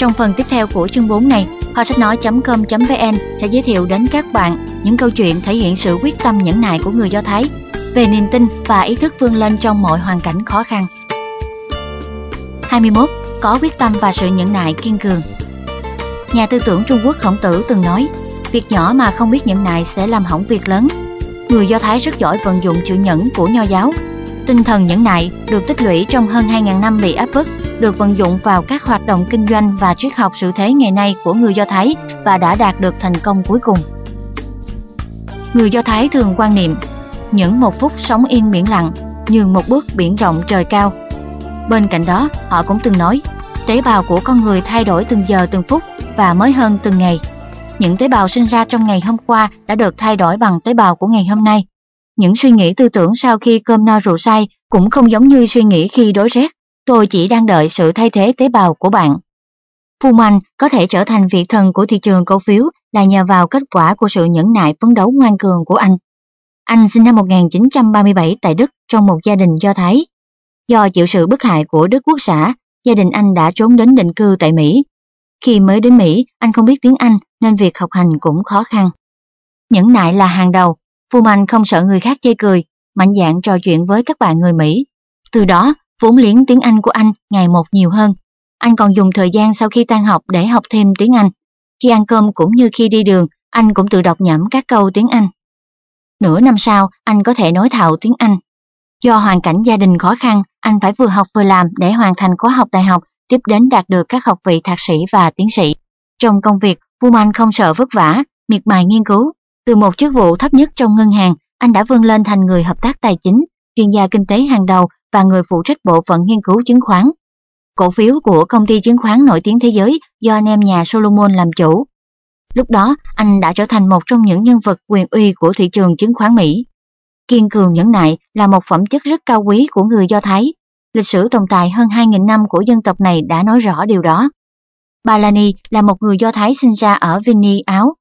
Trong phần tiếp theo của chương 4 này, kho sách nói.com.vn sẽ giới thiệu đến các bạn những câu chuyện thể hiện sự quyết tâm nhẫn nại của người Do Thái về niềm tin và ý thức vươn lên trong mọi hoàn cảnh khó khăn. 21. Có quyết tâm và sự nhẫn nại kiên cường Nhà tư tưởng Trung Quốc Khổng Tử từng nói, việc nhỏ mà không biết nhẫn nại sẽ làm hỏng việc lớn. Người Do Thái rất giỏi vận dụng chữ nhẫn của Nho giáo. Tinh thần nhẫn nại được tích lũy trong hơn 2.000 năm bị áp bức, được vận dụng vào các hoạt động kinh doanh và triết học sự thế ngày nay của người Do Thái và đã đạt được thành công cuối cùng. Người Do Thái thường quan niệm, những một phút sống yên biển lặng, nhường một bước biển rộng trời cao. Bên cạnh đó, họ cũng từng nói, tế bào của con người thay đổi từng giờ từng phút và mới hơn từng ngày. Những tế bào sinh ra trong ngày hôm qua đã được thay đổi bằng tế bào của ngày hôm nay. Những suy nghĩ tư tưởng sau khi cơm no rượu say cũng không giống như suy nghĩ khi đối rét. Tôi chỉ đang đợi sự thay thế tế bào của bạn. Fuman có thể trở thành vị thần của thị trường cổ phiếu là nhờ vào kết quả của sự nhẫn nại phấn đấu ngoan cường của anh. Anh sinh năm 1937 tại Đức trong một gia đình Do Thái. Do chịu sự bức hại của Đức Quốc xã, gia đình anh đã trốn đến định cư tại Mỹ. Khi mới đến Mỹ, anh không biết tiếng Anh nên việc học hành cũng khó khăn. Nhẫn nại là hàng đầu, Fuman không sợ người khác chê cười, mạnh dạn trò chuyện với các bạn người Mỹ. Từ đó, vốn liếng tiếng Anh của anh ngày một nhiều hơn. Anh còn dùng thời gian sau khi tan học để học thêm tiếng Anh. Khi ăn cơm cũng như khi đi đường, anh cũng tự đọc nhẩm các câu tiếng Anh. Nửa năm sau, anh có thể nói thạo tiếng Anh. Do hoàn cảnh gia đình khó khăn, anh phải vừa học vừa làm để hoàn thành khóa học đại học, tiếp đến đạt được các học vị thạc sĩ và tiến sĩ. Trong công việc, Puman không sợ vất vả, miệt mài nghiên cứu. Từ một chức vụ thấp nhất trong ngân hàng, anh đã vươn lên thành người hợp tác tài chính, chuyên gia kinh tế hàng đầu và người phụ trách bộ phận nghiên cứu chứng khoán. Cổ phiếu của công ty chứng khoán nổi tiếng thế giới do anh em nhà Solomon làm chủ. Lúc đó, anh đã trở thành một trong những nhân vật quyền uy của thị trường chứng khoán Mỹ. Kiên cường nhẫn nại là một phẩm chất rất cao quý của người Do Thái. Lịch sử tồn tại hơn 2.000 năm của dân tộc này đã nói rõ điều đó. Balani là một người Do Thái sinh ra ở Vinny, Áo.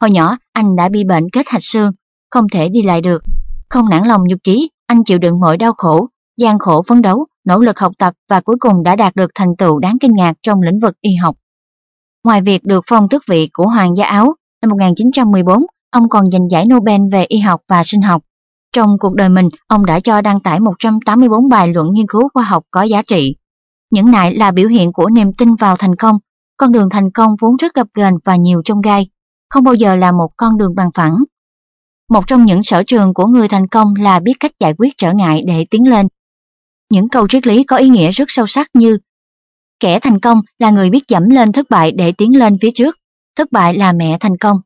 Hồi nhỏ, anh đã bị bệnh kết hạch xương, không thể đi lại được. Không nản lòng nhục chí, anh chịu đựng mọi đau khổ, gian khổ phấn đấu, nỗ lực học tập và cuối cùng đã đạt được thành tựu đáng kinh ngạc trong lĩnh vực y học. Ngoài việc được phong tước vị của Hoàng gia Áo, năm 1914, ông còn giành giải Nobel về y học và sinh học. Trong cuộc đời mình, ông đã cho đăng tải 184 bài luận nghiên cứu khoa học có giá trị. Những nại là biểu hiện của niềm tin vào thành công. Con đường thành công vốn rất gập ghềnh và nhiều chông gai, không bao giờ là một con đường bằng phẳng. Một trong những sở trường của người thành công là biết cách giải quyết trở ngại để tiến lên. Những câu triết lý có ý nghĩa rất sâu sắc như Kẻ thành công là người biết dẫm lên thất bại để tiến lên phía trước. Thất bại là mẹ thành công.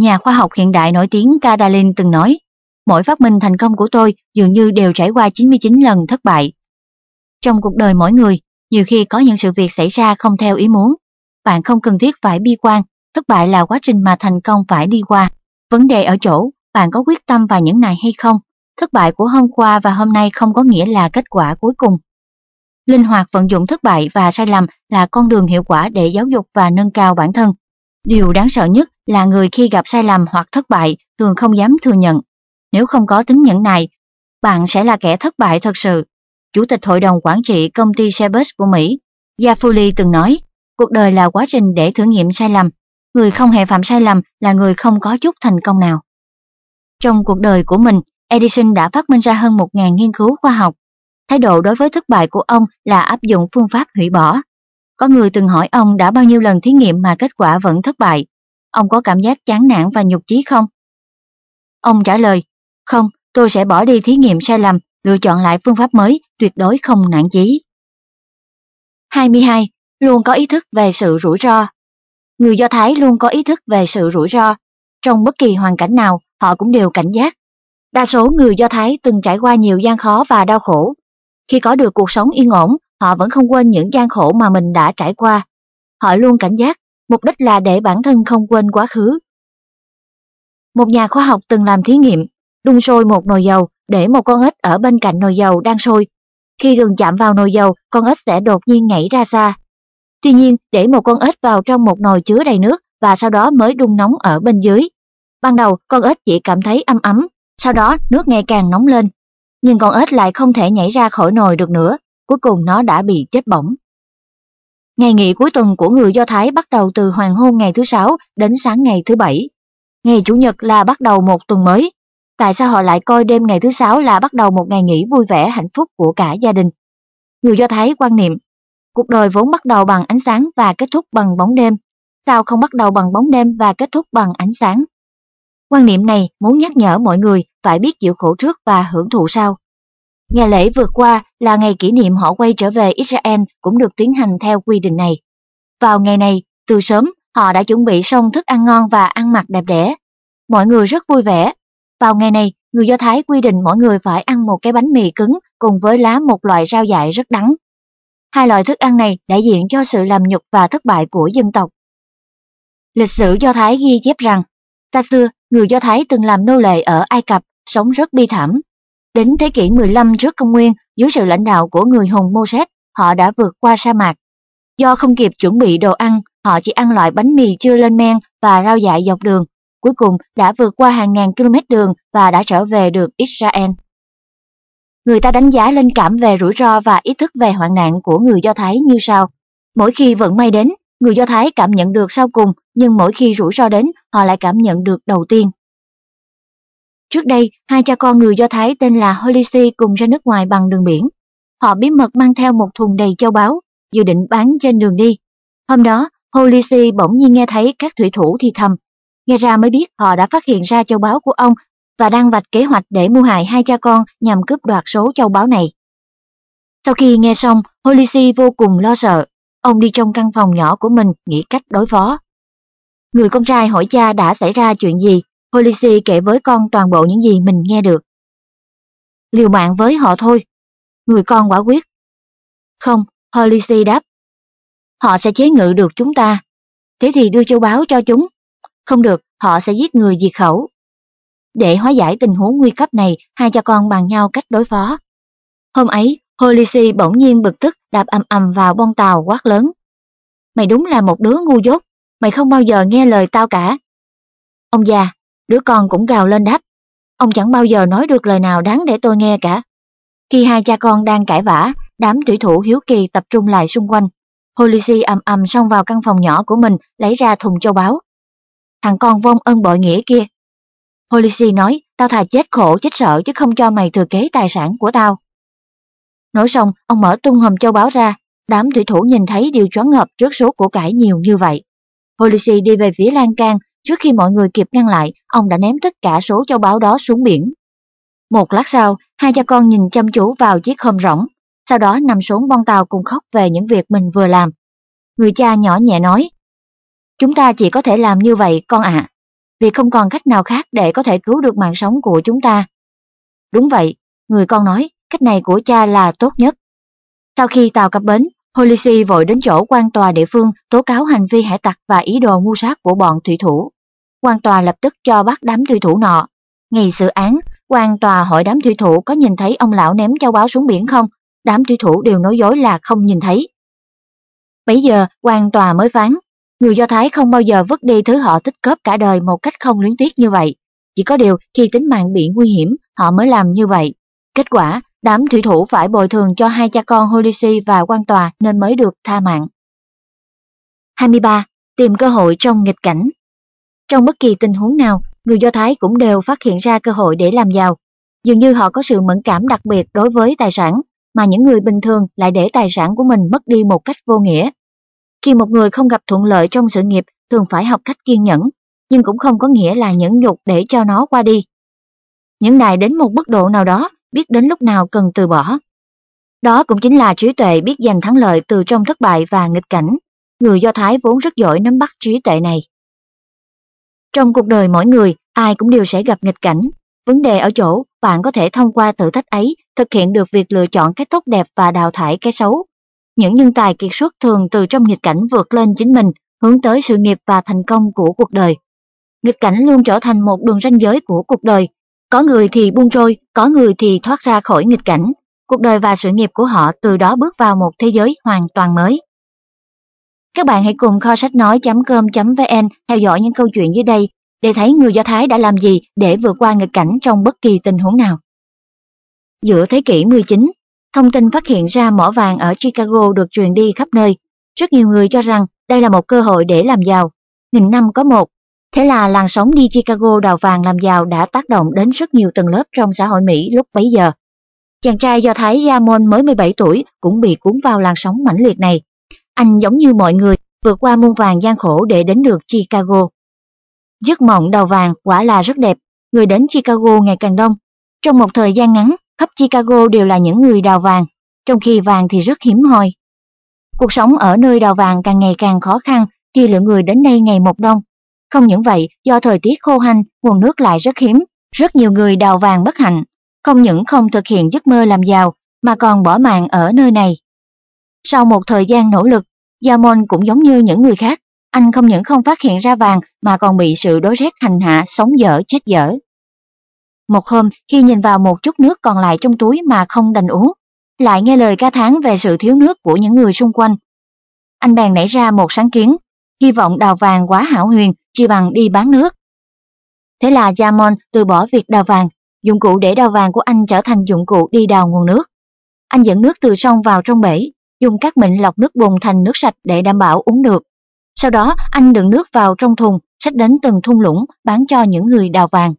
Nhà khoa học hiện đại nổi tiếng Kadalin từng nói, mỗi phát minh thành công của tôi dường như đều trải qua 99 lần thất bại. Trong cuộc đời mỗi người, nhiều khi có những sự việc xảy ra không theo ý muốn. Bạn không cần thiết phải bi quan, thất bại là quá trình mà thành công phải đi qua. Vấn đề ở chỗ, bạn có quyết tâm vào những này hay không? Thất bại của hôm qua và hôm nay không có nghĩa là kết quả cuối cùng. Linh hoạt vận dụng thất bại và sai lầm là con đường hiệu quả để giáo dục và nâng cao bản thân. Điều đáng sợ nhất là người khi gặp sai lầm hoặc thất bại thường không dám thừa nhận. Nếu không có tính nhẫn này, bạn sẽ là kẻ thất bại thật sự. Chủ tịch Hội đồng Quản trị công ty Airbus của Mỹ, Yafuli từng nói, cuộc đời là quá trình để thử nghiệm sai lầm. Người không hề phạm sai lầm là người không có chút thành công nào. Trong cuộc đời của mình, Edison đã phát minh ra hơn 1.000 nghiên cứu khoa học. Thái độ đối với thất bại của ông là áp dụng phương pháp hủy bỏ. Có người từng hỏi ông đã bao nhiêu lần thí nghiệm mà kết quả vẫn thất bại. Ông có cảm giác chán nản và nhục chí không? Ông trả lời, không, tôi sẽ bỏ đi thí nghiệm sai lầm, lựa chọn lại phương pháp mới, tuyệt đối không nản chí. 22. Luôn có ý thức về sự rủi ro. Người Do Thái luôn có ý thức về sự rủi ro. Trong bất kỳ hoàn cảnh nào, họ cũng đều cảnh giác. Đa số người Do Thái từng trải qua nhiều gian khó và đau khổ. Khi có được cuộc sống yên ổn, họ vẫn không quên những gian khổ mà mình đã trải qua. Họ luôn cảnh giác, mục đích là để bản thân không quên quá khứ. Một nhà khoa học từng làm thí nghiệm, đun sôi một nồi dầu để một con ếch ở bên cạnh nồi dầu đang sôi. Khi gần chạm vào nồi dầu, con ếch sẽ đột nhiên nhảy ra xa. Tuy nhiên, để một con ếch vào trong một nồi chứa đầy nước và sau đó mới đun nóng ở bên dưới. Ban đầu, con ếch chỉ cảm thấy ấm ấm, sau đó nước ngày càng nóng lên. Nhưng con ếch lại không thể nhảy ra khỏi nồi được nữa, cuối cùng nó đã bị chết bỏng. Ngày nghỉ cuối tuần của người Do Thái bắt đầu từ hoàng hôn ngày thứ Sáu đến sáng ngày thứ Bảy. Ngày Chủ nhật là bắt đầu một tuần mới. Tại sao họ lại coi đêm ngày thứ Sáu là bắt đầu một ngày nghỉ vui vẻ hạnh phúc của cả gia đình? Người Do Thái quan niệm, cuộc đời vốn bắt đầu bằng ánh sáng và kết thúc bằng bóng đêm. Sao không bắt đầu bằng bóng đêm và kết thúc bằng ánh sáng? Quan niệm này muốn nhắc nhở mọi người phải biết chịu khổ trước và hưởng thụ sau. Ngày lễ vừa qua là ngày kỷ niệm họ quay trở về Israel cũng được tiến hành theo quy định này. Vào ngày này, từ sớm, họ đã chuẩn bị xong thức ăn ngon và ăn mặc đẹp đẽ. Mọi người rất vui vẻ. Vào ngày này, người Do Thái quy định mỗi người phải ăn một cái bánh mì cứng cùng với lá một loại rau dại rất đắng. Hai loại thức ăn này đại diện cho sự làm nhục và thất bại của dân tộc. Lịch sử Do Thái ghi chép rằng, xa xưa, người Do Thái từng làm nô lệ ở Ai Cập, sống rất bi thảm. Đến thế kỷ 15 trước công nguyên, dưới sự lãnh đạo của người hùng Moses, họ đã vượt qua sa mạc. Do không kịp chuẩn bị đồ ăn, họ chỉ ăn loại bánh mì chưa lên men và rau dại dọc đường. Cuối cùng đã vượt qua hàng ngàn km đường và đã trở về được Israel. Người ta đánh giá linh cảm về rủi ro và ý thức về hoạn nạn của người Do Thái như sau. Mỗi khi vận may đến, người Do Thái cảm nhận được sau cùng, nhưng mỗi khi rủi ro đến, họ lại cảm nhận được đầu tiên. Trước đây, hai cha con người Do Thái tên là Holisi cùng ra nước ngoài bằng đường biển. Họ bí mật mang theo một thùng đầy châu báu, dự định bán trên đường đi. Hôm đó, Holisi bỗng nhiên nghe thấy các thủy thủ thì thầm. Nghe ra mới biết họ đã phát hiện ra châu báu của ông và đang vạch kế hoạch để mua hại hai cha con nhằm cướp đoạt số châu báu này. Sau khi nghe xong, Holisi vô cùng lo sợ. Ông đi trong căn phòng nhỏ của mình nghĩ cách đối phó. Người con trai hỏi cha đã xảy ra chuyện gì Policy kể với con toàn bộ những gì mình nghe được. Liều mạng với họ thôi. Người con quả quyết. Không, Policy đáp. Họ sẽ chế ngự được chúng ta. Thế thì đưa châu báo cho chúng. Không được, họ sẽ giết người diệt khẩu. Để hóa giải tình huống nguy cấp này, hai cha con bàn nhau cách đối phó. Hôm ấy, Policy bỗng nhiên bực tức đạp ầm ầm vào bông tàu quát lớn. Mày đúng là một đứa ngu dốt, mày không bao giờ nghe lời tao cả. Ông già, Đứa con cũng gào lên đáp. Ông chẳng bao giờ nói được lời nào đáng để tôi nghe cả. Khi hai cha con đang cãi vã, đám thủy thủ hiếu kỳ tập trung lại xung quanh. Holisi ầm ầm xông vào căn phòng nhỏ của mình, lấy ra thùng châu báu. Thằng con vong ân bội nghĩa kia. Holisi nói, tao thà chết khổ chết sợ chứ không cho mày thừa kế tài sản của tao. Nói xong, ông mở tung hòm châu báu ra, đám thủy thủ nhìn thấy điều choáng ngợp trước số của cải nhiều như vậy. Holisi đi về phía lan can, Trước khi mọi người kịp ngăn lại, ông đã ném tất cả số châu báu đó xuống biển. Một lát sau, hai cha con nhìn chăm chú vào chiếc hòm rỗng, sau đó nằm xuống bon tàu cùng khóc về những việc mình vừa làm. Người cha nhỏ nhẹ nói, Chúng ta chỉ có thể làm như vậy con ạ, vì không còn cách nào khác để có thể cứu được mạng sống của chúng ta. Đúng vậy, người con nói, cách này của cha là tốt nhất. Sau khi tàu cập bến, Policy vội đến chỗ quan tòa địa phương tố cáo hành vi hải tặc và ý đồ mưu sát của bọn thủy thủ quan tòa lập tức cho bắt đám thủy thủ nọ. Ngày xử án, quan tòa hỏi đám thủy thủ có nhìn thấy ông lão ném châu báu xuống biển không? Đám thủy thủ đều nói dối là không nhìn thấy. Bây giờ, quan tòa mới phán, người Do Thái không bao giờ vứt đi thứ họ tích cóp cả đời một cách không luyến tiếc như vậy. Chỉ có điều khi tính mạng bị nguy hiểm, họ mới làm như vậy. Kết quả, đám thủy thủ phải bồi thường cho hai cha con Holisi và quan tòa nên mới được tha mạng. 23. Tìm cơ hội trong nghịch cảnh trong bất kỳ tình huống nào, người Do Thái cũng đều phát hiện ra cơ hội để làm giàu. Dường như họ có sự mẫn cảm đặc biệt đối với tài sản, mà những người bình thường lại để tài sản của mình mất đi một cách vô nghĩa. Khi một người không gặp thuận lợi trong sự nghiệp, thường phải học cách kiên nhẫn, nhưng cũng không có nghĩa là nhẫn nhục để cho nó qua đi. Những này đến một mức độ nào đó, biết đến lúc nào cần từ bỏ. Đó cũng chính là trí tuệ biết giành thắng lợi từ trong thất bại và nghịch cảnh. Người Do Thái vốn rất giỏi nắm bắt trí tuệ này. Trong cuộc đời mỗi người, ai cũng đều sẽ gặp nghịch cảnh. Vấn đề ở chỗ, bạn có thể thông qua thử thách ấy thực hiện được việc lựa chọn cái tốt đẹp và đào thải cái xấu. Những nhân tài kiệt xuất thường từ trong nghịch cảnh vượt lên chính mình, hướng tới sự nghiệp và thành công của cuộc đời. Nghịch cảnh luôn trở thành một đường ranh giới của cuộc đời. Có người thì buông trôi, có người thì thoát ra khỏi nghịch cảnh. Cuộc đời và sự nghiệp của họ từ đó bước vào một thế giới hoàn toàn mới. Các bạn hãy cùng kho sách nói.com.vn theo dõi những câu chuyện dưới đây để thấy người Do Thái đã làm gì để vượt qua nghịch cảnh trong bất kỳ tình huống nào. Giữa thế kỷ 19, thông tin phát hiện ra mỏ vàng ở Chicago được truyền đi khắp nơi. Rất nhiều người cho rằng đây là một cơ hội để làm giàu. Nghìn năm có một. Thế là làn sóng đi Chicago đào vàng làm giàu đã tác động đến rất nhiều tầng lớp trong xã hội Mỹ lúc bấy giờ. Chàng trai do Thái Yamon mới 17 tuổi cũng bị cuốn vào làn sóng mãnh liệt này. Anh giống như mọi người vượt qua muôn vàng gian khổ để đến được Chicago. Giấc mộng đào vàng quả là rất đẹp, người đến Chicago ngày càng đông. Trong một thời gian ngắn, khắp Chicago đều là những người đào vàng, trong khi vàng thì rất hiếm hoi. Cuộc sống ở nơi đào vàng càng ngày càng khó khăn khi lượng người đến đây ngày một đông. Không những vậy, do thời tiết khô hanh, nguồn nước lại rất hiếm, rất nhiều người đào vàng bất hạnh, không những không thực hiện giấc mơ làm giàu mà còn bỏ mạng ở nơi này. Sau một thời gian nỗ lực, Yamon cũng giống như những người khác, anh không những không phát hiện ra vàng mà còn bị sự đối rét hành hạ sống dở chết dở. Một hôm, khi nhìn vào một chút nước còn lại trong túi mà không đành uống, lại nghe lời ca thán về sự thiếu nước của những người xung quanh. Anh bèn nảy ra một sáng kiến, hy vọng đào vàng quá hảo huyền, chi bằng đi bán nước. Thế là Yamon từ bỏ việc đào vàng, dụng cụ để đào vàng của anh trở thành dụng cụ đi đào nguồn nước. Anh dẫn nước từ sông vào trong bể, dùng các mịn lọc nước bùn thành nước sạch để đảm bảo uống được. Sau đó anh đựng nước vào trong thùng, xách đến từng thung lũng bán cho những người đào vàng.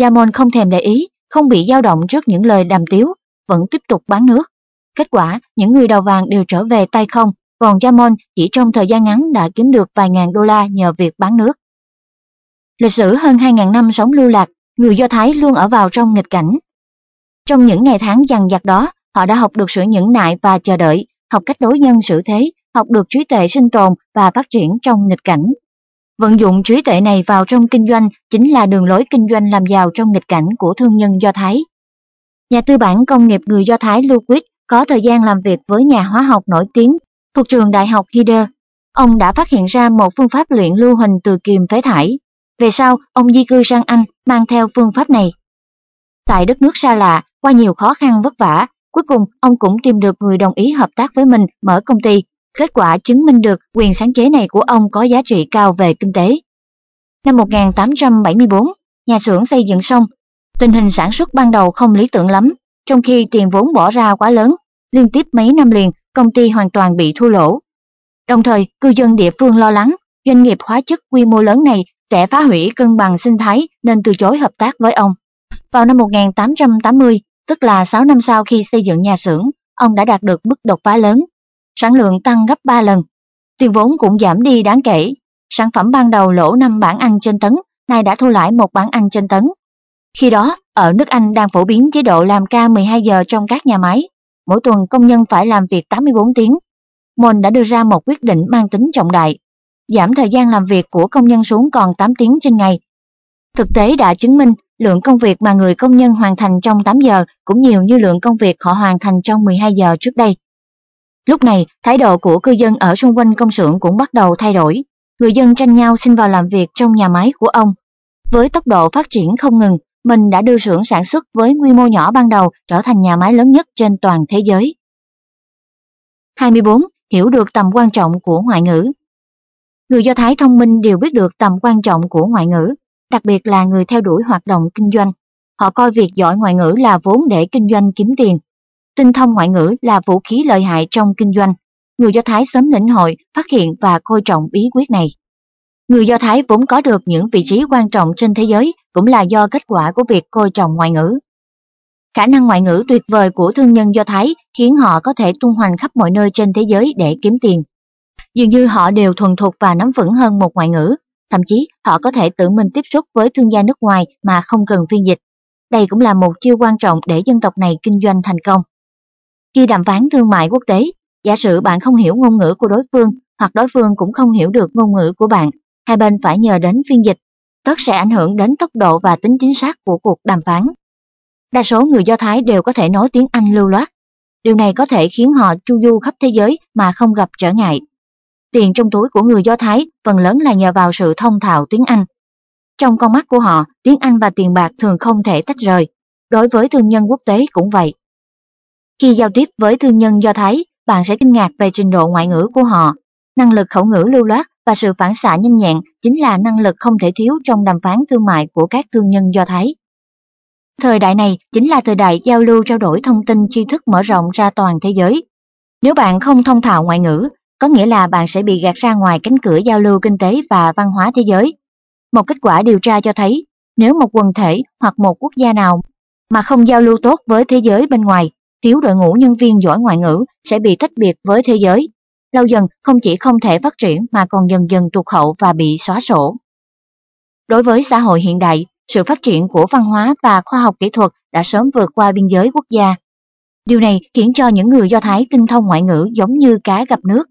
Yamon không thèm để ý, không bị dao động trước những lời đàm tiếu, vẫn tiếp tục bán nước. Kết quả, những người đào vàng đều trở về tay không, còn Jamon chỉ trong thời gian ngắn đã kiếm được vài ngàn đô la nhờ việc bán nước. Lịch sử hơn 2.000 năm sống lưu lạc, người Do Thái luôn ở vào trong nghịch cảnh. Trong những ngày tháng dằn vặt đó, họ đã học được sự nhẫn nại và chờ đợi, học cách đối nhân xử thế, học được trí tuệ sinh tồn và phát triển trong nghịch cảnh. Vận dụng trí tuệ này vào trong kinh doanh chính là đường lối kinh doanh làm giàu trong nghịch cảnh của thương nhân Do Thái. Nhà tư bản công nghiệp người Do Thái Louis có thời gian làm việc với nhà hóa học nổi tiếng thuộc trường Đại học Hider. Ông đã phát hiện ra một phương pháp luyện lưu huỳnh từ kiềm phế thải. Về sau, ông di cư sang Anh mang theo phương pháp này. Tại đất nước xa lạ, qua nhiều khó khăn vất vả, cuối cùng ông cũng tìm được người đồng ý hợp tác với mình mở công ty Kết quả chứng minh được quyền sáng chế này của ông có giá trị cao về kinh tế. Năm 1874, nhà xưởng xây dựng xong, tình hình sản xuất ban đầu không lý tưởng lắm, trong khi tiền vốn bỏ ra quá lớn, liên tiếp mấy năm liền công ty hoàn toàn bị thua lỗ. Đồng thời, cư dân địa phương lo lắng, doanh nghiệp hóa chất quy mô lớn này sẽ phá hủy cân bằng sinh thái nên từ chối hợp tác với ông. Vào năm 1880, tức là 6 năm sau khi xây dựng nhà xưởng, ông đã đạt được mức đột phá lớn, sản lượng tăng gấp 3 lần. Tiền vốn cũng giảm đi đáng kể. Sản phẩm ban đầu lỗ 5 bảng ăn trên tấn, nay đã thu lãi một bảng ăn trên tấn. Khi đó, ở nước Anh đang phổ biến chế độ làm ca 12 giờ trong các nhà máy. Mỗi tuần công nhân phải làm việc 84 tiếng. Môn đã đưa ra một quyết định mang tính trọng đại, giảm thời gian làm việc của công nhân xuống còn 8 tiếng trên ngày. Thực tế đã chứng minh lượng công việc mà người công nhân hoàn thành trong 8 giờ cũng nhiều như lượng công việc họ hoàn thành trong 12 giờ trước đây. Lúc này, thái độ của cư dân ở xung quanh công xưởng cũng bắt đầu thay đổi. Người dân tranh nhau xin vào làm việc trong nhà máy của ông. Với tốc độ phát triển không ngừng, mình đã đưa xưởng sản xuất với quy mô nhỏ ban đầu trở thành nhà máy lớn nhất trên toàn thế giới. 24. Hiểu được tầm quan trọng của ngoại ngữ Người Do Thái thông minh đều biết được tầm quan trọng của ngoại ngữ, đặc biệt là người theo đuổi hoạt động kinh doanh. Họ coi việc giỏi ngoại ngữ là vốn để kinh doanh kiếm tiền, tinh thông ngoại ngữ là vũ khí lợi hại trong kinh doanh. Người Do Thái sớm lĩnh hội, phát hiện và coi trọng bí quyết này. Người Do Thái vốn có được những vị trí quan trọng trên thế giới cũng là do kết quả của việc coi trọng ngoại ngữ. Khả năng ngoại ngữ tuyệt vời của thương nhân Do Thái khiến họ có thể tung hoành khắp mọi nơi trên thế giới để kiếm tiền. Dường như họ đều thuần thục và nắm vững hơn một ngoại ngữ, thậm chí họ có thể tự mình tiếp xúc với thương gia nước ngoài mà không cần phiên dịch. Đây cũng là một chiêu quan trọng để dân tộc này kinh doanh thành công. Khi đàm phán thương mại quốc tế, giả sử bạn không hiểu ngôn ngữ của đối phương hoặc đối phương cũng không hiểu được ngôn ngữ của bạn, hai bên phải nhờ đến phiên dịch, tất sẽ ảnh hưởng đến tốc độ và tính chính xác của cuộc đàm phán. Đa số người Do Thái đều có thể nói tiếng Anh lưu loát. Điều này có thể khiến họ chu du khắp thế giới mà không gặp trở ngại. Tiền trong túi của người Do Thái phần lớn là nhờ vào sự thông thạo tiếng Anh. Trong con mắt của họ, tiếng Anh và tiền bạc thường không thể tách rời. Đối với thương nhân quốc tế cũng vậy. Khi giao tiếp với thương nhân Do Thái, bạn sẽ kinh ngạc về trình độ ngoại ngữ của họ. Năng lực khẩu ngữ lưu loát và sự phản xạ nhanh nhẹn chính là năng lực không thể thiếu trong đàm phán thương mại của các thương nhân Do Thái. Thời đại này chính là thời đại giao lưu trao đổi thông tin tri thức mở rộng ra toàn thế giới. Nếu bạn không thông thạo ngoại ngữ, có nghĩa là bạn sẽ bị gạt ra ngoài cánh cửa giao lưu kinh tế và văn hóa thế giới. Một kết quả điều tra cho thấy, nếu một quần thể hoặc một quốc gia nào mà không giao lưu tốt với thế giới bên ngoài, thiếu đội ngũ nhân viên giỏi ngoại ngữ sẽ bị tách biệt với thế giới. Lâu dần không chỉ không thể phát triển mà còn dần dần tụt hậu và bị xóa sổ. Đối với xã hội hiện đại, sự phát triển của văn hóa và khoa học kỹ thuật đã sớm vượt qua biên giới quốc gia. Điều này khiến cho những người Do Thái tinh thông ngoại ngữ giống như cá gặp nước.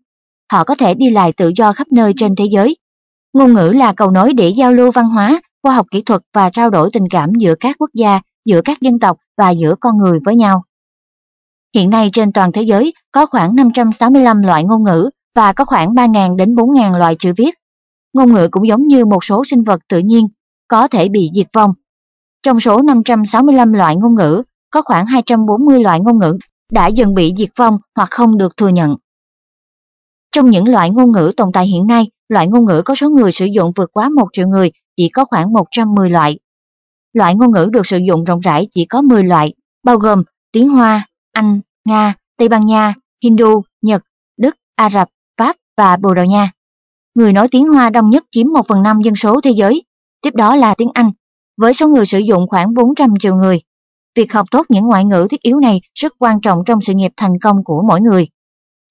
Họ có thể đi lại tự do khắp nơi trên thế giới. Ngôn ngữ là cầu nối để giao lưu văn hóa, khoa học kỹ thuật và trao đổi tình cảm giữa các quốc gia, giữa các dân tộc và giữa con người với nhau. Hiện nay trên toàn thế giới có khoảng 565 loại ngôn ngữ và có khoảng 3.000 đến 4.000 loại chữ viết. Ngôn ngữ cũng giống như một số sinh vật tự nhiên, có thể bị diệt vong. Trong số 565 loại ngôn ngữ, có khoảng 240 loại ngôn ngữ đã dần bị diệt vong hoặc không được thừa nhận. Trong những loại ngôn ngữ tồn tại hiện nay, loại ngôn ngữ có số người sử dụng vượt quá 1 triệu người chỉ có khoảng 110 loại. Loại ngôn ngữ được sử dụng rộng rãi chỉ có 10 loại, bao gồm tiếng Hoa, anh, Nga, Tây Ban Nha, Hindu, Nhật, Đức, Ả Rập, Pháp và Bồ Đào Nha. Người nói tiếng Hoa đông nhất chiếm 1 phần 5 dân số thế giới, tiếp đó là tiếng Anh, với số người sử dụng khoảng 400 triệu người. Việc học tốt những ngoại ngữ thiết yếu này rất quan trọng trong sự nghiệp thành công của mỗi người.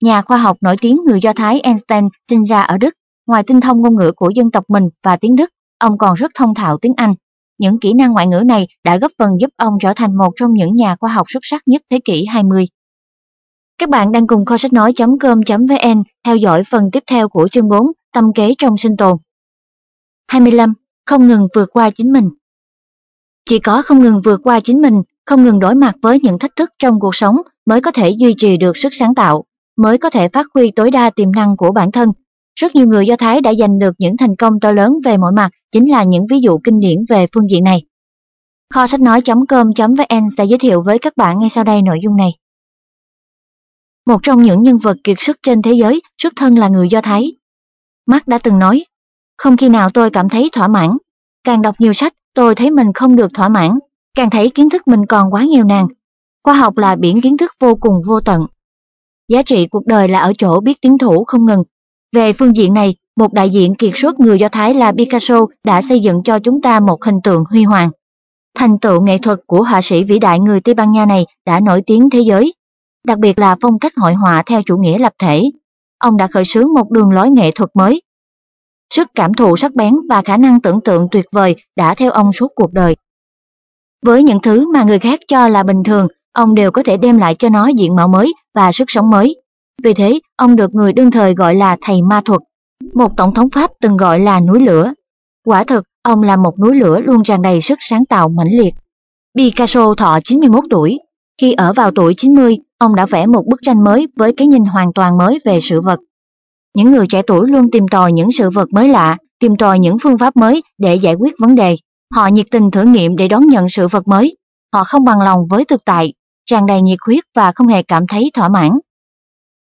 Nhà khoa học nổi tiếng người Do Thái Einstein sinh ra ở Đức, ngoài tinh thông ngôn ngữ của dân tộc mình và tiếng Đức, ông còn rất thông thạo tiếng Anh. Những kỹ năng ngoại ngữ này đã góp phần giúp ông trở thành một trong những nhà khoa học xuất sắc nhất thế kỷ 20. Các bạn đang cùng kho sách nói.com.vn theo dõi phần tiếp theo của chương 4 Tâm kế trong sinh tồn. 25. Không ngừng vượt qua chính mình Chỉ có không ngừng vượt qua chính mình, không ngừng đối mặt với những thách thức trong cuộc sống mới có thể duy trì được sức sáng tạo, mới có thể phát huy tối đa tiềm năng của bản thân. Rất nhiều người Do Thái đã giành được những thành công to lớn về mọi mặt chính là những ví dụ kinh điển về phương diện này. Kho sách nói.com.vn sẽ giới thiệu với các bạn ngay sau đây nội dung này. Một trong những nhân vật kiệt xuất trên thế giới xuất thân là người Do Thái. Mark đã từng nói, không khi nào tôi cảm thấy thỏa mãn. Càng đọc nhiều sách, tôi thấy mình không được thỏa mãn, càng thấy kiến thức mình còn quá nghèo nàn. Khoa học là biển kiến thức vô cùng vô tận. Giá trị cuộc đời là ở chỗ biết tiến thủ không ngừng. Về phương diện này, một đại diện kiệt xuất người Do Thái là Picasso đã xây dựng cho chúng ta một hình tượng huy hoàng. Thành tựu nghệ thuật của họa sĩ vĩ đại người Tây Ban Nha này đã nổi tiếng thế giới, đặc biệt là phong cách hội họa theo chủ nghĩa lập thể. Ông đã khởi xướng một đường lối nghệ thuật mới. Sức cảm thụ sắc bén và khả năng tưởng tượng tuyệt vời đã theo ông suốt cuộc đời. Với những thứ mà người khác cho là bình thường, ông đều có thể đem lại cho nó diện mạo mới và sức sống mới. Vì thế, ông được người đương thời gọi là thầy ma thuật. Một tổng thống Pháp từng gọi là núi lửa. Quả thực, ông là một núi lửa luôn tràn đầy sức sáng tạo mãnh liệt. Picasso thọ 91 tuổi. Khi ở vào tuổi 90, ông đã vẽ một bức tranh mới với cái nhìn hoàn toàn mới về sự vật. Những người trẻ tuổi luôn tìm tòi những sự vật mới lạ, tìm tòi những phương pháp mới để giải quyết vấn đề. Họ nhiệt tình thử nghiệm để đón nhận sự vật mới. Họ không bằng lòng với thực tại, tràn đầy nhiệt huyết và không hề cảm thấy thỏa mãn.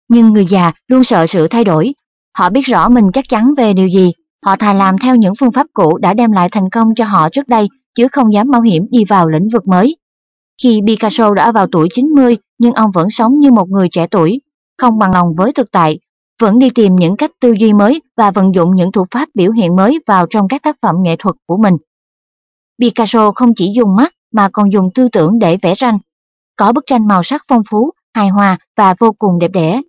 Nhưng người già luôn sợ sự thay đổi. Họ biết rõ mình chắc chắn về điều gì. Họ thà làm theo những phương pháp cũ đã đem lại thành công cho họ trước đây, chứ không dám mạo hiểm đi vào lĩnh vực mới. Khi Picasso đã vào tuổi 90, nhưng ông vẫn sống như một người trẻ tuổi, không bằng lòng với thực tại, vẫn đi tìm những cách tư duy mới và vận dụng những thủ pháp biểu hiện mới vào trong các tác phẩm nghệ thuật của mình. Picasso không chỉ dùng mắt mà còn dùng tư tưởng để vẽ tranh. Có bức tranh màu sắc phong phú, hài hòa và vô cùng đẹp đẽ.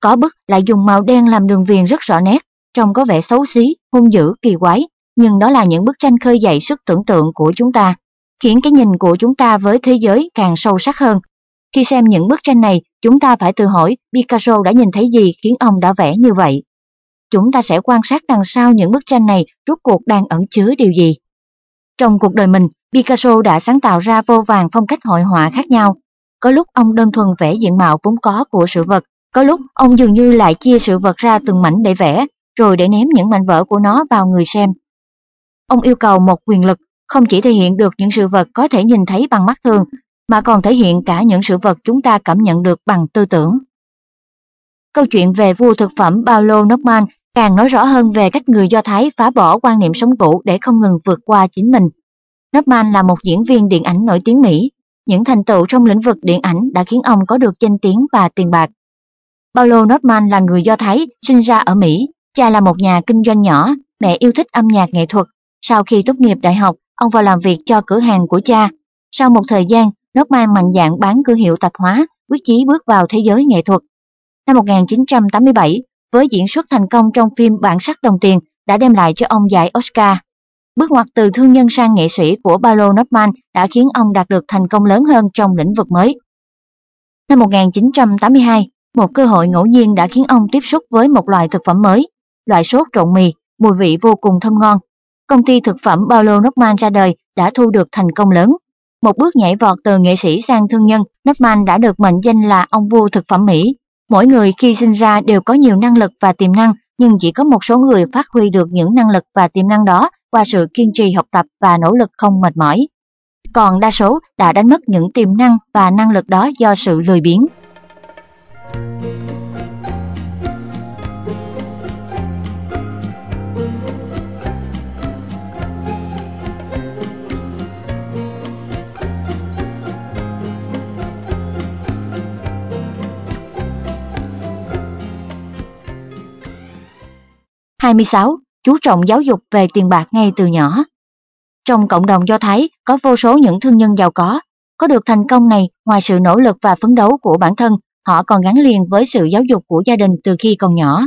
Có bức lại dùng màu đen làm đường viền rất rõ nét, trông có vẻ xấu xí, hung dữ, kỳ quái, nhưng đó là những bức tranh khơi dậy sức tưởng tượng của chúng ta, khiến cái nhìn của chúng ta với thế giới càng sâu sắc hơn. Khi xem những bức tranh này, chúng ta phải tự hỏi Picasso đã nhìn thấy gì khiến ông đã vẽ như vậy. Chúng ta sẽ quan sát đằng sau những bức tranh này rốt cuộc đang ẩn chứa điều gì. Trong cuộc đời mình, Picasso đã sáng tạo ra vô vàng phong cách hội họa khác nhau. Có lúc ông đơn thuần vẽ diện mạo vốn có của sự vật, có lúc ông dường như lại chia sự vật ra từng mảnh để vẽ, rồi để ném những mảnh vỡ của nó vào người xem. Ông yêu cầu một quyền lực không chỉ thể hiện được những sự vật có thể nhìn thấy bằng mắt thường, mà còn thể hiện cả những sự vật chúng ta cảm nhận được bằng tư tưởng. Câu chuyện về vua thực phẩm Paulo Nordman càng nói rõ hơn về cách người Do Thái phá bỏ quan niệm sống cũ để không ngừng vượt qua chính mình. Nordman là một diễn viên điện ảnh nổi tiếng Mỹ. Những thành tựu trong lĩnh vực điện ảnh đã khiến ông có được danh tiếng và tiền bạc. Paulo Nordman là người Do Thái, sinh ra ở Mỹ. Cha là một nhà kinh doanh nhỏ, mẹ yêu thích âm nhạc nghệ thuật. Sau khi tốt nghiệp đại học, ông vào làm việc cho cửa hàng của cha. Sau một thời gian, Nordman mạnh dạn bán cửa hiệu tạp hóa, quyết chí bước vào thế giới nghệ thuật. Năm 1987, với diễn xuất thành công trong phim Bản sắc đồng tiền đã đem lại cho ông giải Oscar. Bước ngoặt từ thương nhân sang nghệ sĩ của Paulo Nordman đã khiến ông đạt được thành công lớn hơn trong lĩnh vực mới. Năm 1982, một cơ hội ngẫu nhiên đã khiến ông tiếp xúc với một loại thực phẩm mới, loại sốt trộn mì, mùi vị vô cùng thơm ngon. Công ty thực phẩm Paulo Nordman ra đời đã thu được thành công lớn. Một bước nhảy vọt từ nghệ sĩ sang thương nhân, Nordman đã được mệnh danh là ông vua thực phẩm Mỹ. Mỗi người khi sinh ra đều có nhiều năng lực và tiềm năng, nhưng chỉ có một số người phát huy được những năng lực và tiềm năng đó qua sự kiên trì học tập và nỗ lực không mệt mỏi. Còn đa số đã đánh mất những tiềm năng và năng lực đó do sự lười biếng. 26. Chú trọng giáo dục về tiền bạc ngay từ nhỏ. Trong cộng đồng Do Thái có vô số những thương nhân giàu có. Có được thành công này ngoài sự nỗ lực và phấn đấu của bản thân, họ còn gắn liền với sự giáo dục của gia đình từ khi còn nhỏ.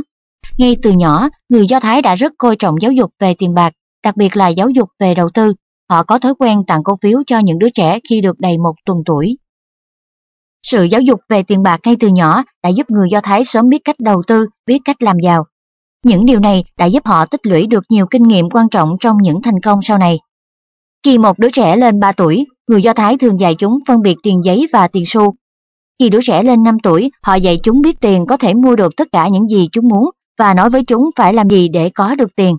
Ngay từ nhỏ, người Do Thái đã rất coi trọng giáo dục về tiền bạc, đặc biệt là giáo dục về đầu tư. Họ có thói quen tặng cổ phiếu cho những đứa trẻ khi được đầy một tuần tuổi. Sự giáo dục về tiền bạc ngay từ nhỏ đã giúp người Do Thái sớm biết cách đầu tư, biết cách làm giàu. Những điều này đã giúp họ tích lũy được nhiều kinh nghiệm quan trọng trong những thành công sau này. Khi một đứa trẻ lên 3 tuổi, người Do Thái thường dạy chúng phân biệt tiền giấy và tiền xu. Khi đứa trẻ lên 5 tuổi, họ dạy chúng biết tiền có thể mua được tất cả những gì chúng muốn và nói với chúng phải làm gì để có được tiền.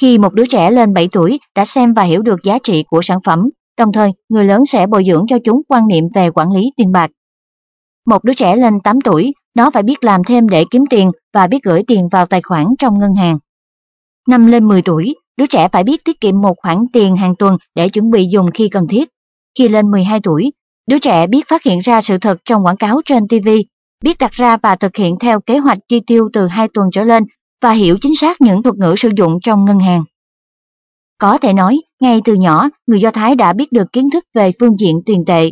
Khi một đứa trẻ lên 7 tuổi đã xem và hiểu được giá trị của sản phẩm, đồng thời người lớn sẽ bồi dưỡng cho chúng quan niệm về quản lý tiền bạc. Một đứa trẻ lên 8 tuổi, nó phải biết làm thêm để kiếm tiền và biết gửi tiền vào tài khoản trong ngân hàng. Năm lên 10 tuổi, đứa trẻ phải biết tiết kiệm một khoản tiền hàng tuần để chuẩn bị dùng khi cần thiết. Khi lên 12 tuổi, đứa trẻ biết phát hiện ra sự thật trong quảng cáo trên TV, biết đặt ra và thực hiện theo kế hoạch chi tiêu từ 2 tuần trở lên và hiểu chính xác những thuật ngữ sử dụng trong ngân hàng. Có thể nói, ngay từ nhỏ, người Do Thái đã biết được kiến thức về phương diện tiền tệ.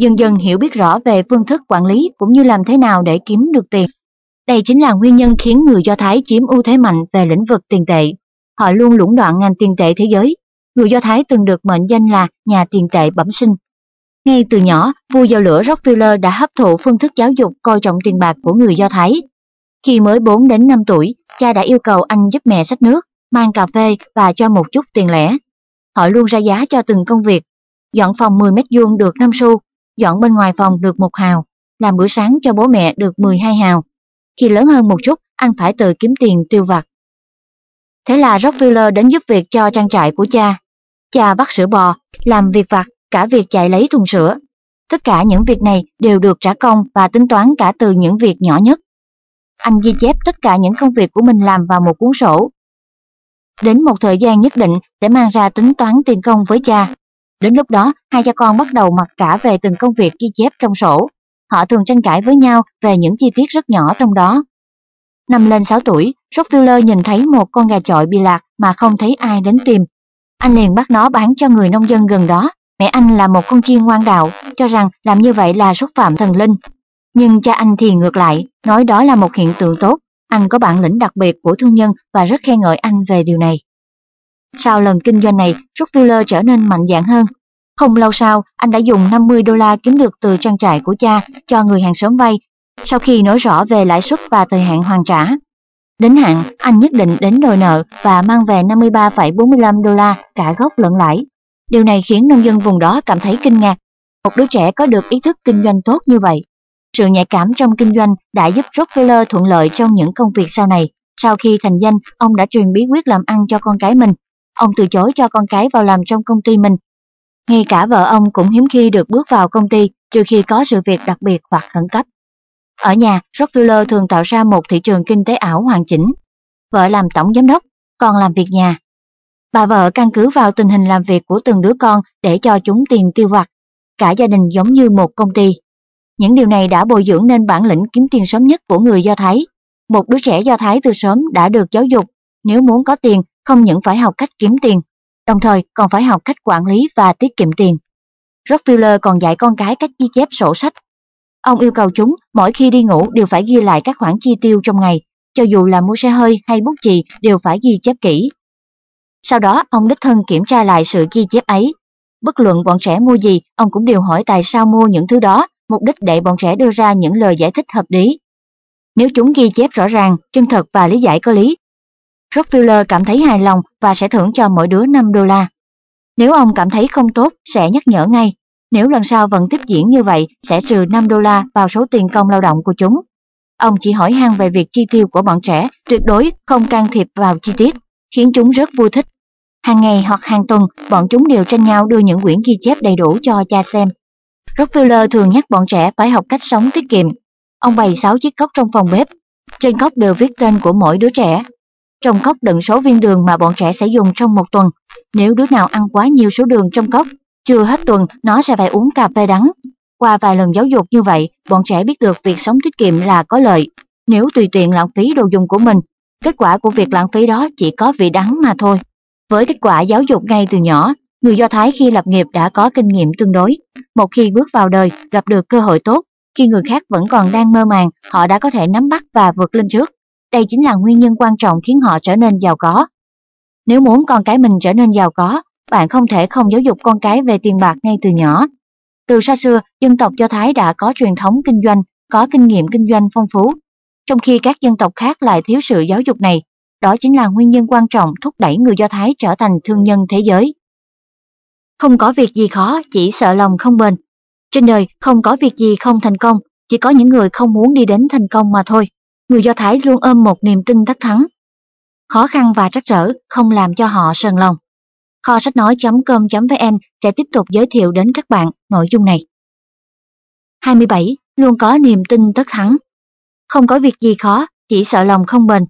Dần dần hiểu biết rõ về phương thức quản lý cũng như làm thế nào để kiếm được tiền. Đây chính là nguyên nhân khiến người Do Thái chiếm ưu thế mạnh về lĩnh vực tiền tệ. Họ luôn lũng đoạn ngành tiền tệ thế giới. Người Do Thái từng được mệnh danh là nhà tiền tệ bẩm sinh. Ngay từ nhỏ, vua dầu lửa Rockefeller đã hấp thụ phương thức giáo dục coi trọng tiền bạc của người Do Thái. Khi mới 4 đến 5 tuổi, cha đã yêu cầu anh giúp mẹ xách nước, mang cà phê và cho một chút tiền lẻ. Họ luôn ra giá cho từng công việc. Dọn phòng 10 mét vuông được 5 xu, dọn bên ngoài phòng được một hào, làm bữa sáng cho bố mẹ được 12 hào. Khi lớn hơn một chút, anh phải tự kiếm tiền tiêu vặt. Thế là Rockefeller đến giúp việc cho trang trại của cha. Cha bắt sữa bò, làm việc vặt, cả việc chạy lấy thùng sữa. Tất cả những việc này đều được trả công và tính toán cả từ những việc nhỏ nhất. Anh ghi chép tất cả những công việc của mình làm vào một cuốn sổ. Đến một thời gian nhất định để mang ra tính toán tiền công với cha. Đến lúc đó, hai cha con bắt đầu mặc cả về từng công việc ghi chép trong sổ. Họ thường tranh cãi với nhau về những chi tiết rất nhỏ trong đó. Năm lên 6 tuổi, Rockefeller nhìn thấy một con gà chọi bị lạc mà không thấy ai đến tìm. Anh liền bắt nó bán cho người nông dân gần đó. Mẹ anh là một con chiên ngoan đạo, cho rằng làm như vậy là xúc phạm thần linh. Nhưng cha anh thì ngược lại, nói đó là một hiện tượng tốt. Anh có bản lĩnh đặc biệt của thương nhân và rất khen ngợi anh về điều này. Sau lần kinh doanh này, Rockefeller trở nên mạnh dạn hơn. Không lâu sau, anh đã dùng 50 đô la kiếm được từ trang trại của cha cho người hàng xóm vay, sau khi nói rõ về lãi suất và thời hạn hoàn trả. Đến hạn, anh nhất định đến đòi nợ và mang về 53,45 đô la cả gốc lẫn lãi. Điều này khiến nông dân vùng đó cảm thấy kinh ngạc. Một đứa trẻ có được ý thức kinh doanh tốt như vậy. Sự nhạy cảm trong kinh doanh đã giúp Rockefeller thuận lợi trong những công việc sau này. Sau khi thành danh, ông đã truyền bí quyết làm ăn cho con cái mình ông từ chối cho con cái vào làm trong công ty mình. Ngay cả vợ ông cũng hiếm khi được bước vào công ty trừ khi có sự việc đặc biệt hoặc khẩn cấp. Ở nhà, Rockefeller thường tạo ra một thị trường kinh tế ảo hoàn chỉnh. Vợ làm tổng giám đốc, con làm việc nhà. Bà vợ căn cứ vào tình hình làm việc của từng đứa con để cho chúng tiền tiêu vặt. Cả gia đình giống như một công ty. những điều này đã bồi dưỡng nên bản lĩnh kiếm tiền sớm nhất của người Do Thái. Một đứa trẻ Do Thái từ sớm đã được giáo dục, nếu muốn có tiền, không những phải học cách kiếm tiền, đồng thời còn phải học cách quản lý và tiết kiệm tiền. Rockefeller còn dạy con cái cách ghi chép sổ sách. Ông yêu cầu chúng mỗi khi đi ngủ đều phải ghi lại các khoản chi tiêu trong ngày, cho dù là mua xe hơi hay bút chì đều phải ghi chép kỹ. Sau đó ông đích thân kiểm tra lại sự ghi chép ấy. Bất luận bọn trẻ mua gì, ông cũng đều hỏi tại sao mua những thứ đó, mục đích để bọn trẻ đưa ra những lời giải thích hợp lý. Nếu chúng ghi chép rõ ràng, chân thật và lý giải có lý, Rockefeller cảm thấy hài lòng và sẽ thưởng cho mỗi đứa 5 đô la. Nếu ông cảm thấy không tốt, sẽ nhắc nhở ngay. Nếu lần sau vẫn tiếp diễn như vậy, sẽ trừ 5 đô la vào số tiền công lao động của chúng. Ông chỉ hỏi han về việc chi tiêu của bọn trẻ, tuyệt đối không can thiệp vào chi tiết, khiến chúng rất vui thích. Hàng ngày hoặc hàng tuần, bọn chúng đều tranh nhau đưa những quyển ghi chép đầy đủ cho cha xem. Rockefeller thường nhắc bọn trẻ phải học cách sống tiết kiệm. Ông bày 6 chiếc cốc trong phòng bếp. Trên cốc đều viết tên của mỗi đứa trẻ. Trong cốc đựng số viên đường mà bọn trẻ sẽ dùng trong một tuần. Nếu đứa nào ăn quá nhiều số đường trong cốc, chưa hết tuần nó sẽ phải uống cà phê đắng. Qua vài lần giáo dục như vậy, bọn trẻ biết được việc sống tiết kiệm là có lợi. Nếu tùy tiện lãng phí đồ dùng của mình, kết quả của việc lãng phí đó chỉ có vị đắng mà thôi. Với kết quả giáo dục ngay từ nhỏ, người Do Thái khi lập nghiệp đã có kinh nghiệm tương đối. Một khi bước vào đời, gặp được cơ hội tốt, khi người khác vẫn còn đang mơ màng, họ đã có thể nắm bắt và vượt lên trước. Đây chính là nguyên nhân quan trọng khiến họ trở nên giàu có. Nếu muốn con cái mình trở nên giàu có, bạn không thể không giáo dục con cái về tiền bạc ngay từ nhỏ. Từ xa xưa, dân tộc Do Thái đã có truyền thống kinh doanh, có kinh nghiệm kinh doanh phong phú, trong khi các dân tộc khác lại thiếu sự giáo dục này. Đó chính là nguyên nhân quan trọng thúc đẩy người Do Thái trở thành thương nhân thế giới. Không có việc gì khó, chỉ sợ lòng không bền. Trên đời không có việc gì không thành công, chỉ có những người không muốn đi đến thành công mà thôi. Người Do Thái luôn ôm một niềm tin tất thắng. Khó khăn và trắc trở không làm cho họ sờn lòng. Kho sách nói.com.vn sẽ tiếp tục giới thiệu đến các bạn nội dung này. 27. Luôn có niềm tin tất thắng. Không có việc gì khó, chỉ sợ lòng không bền.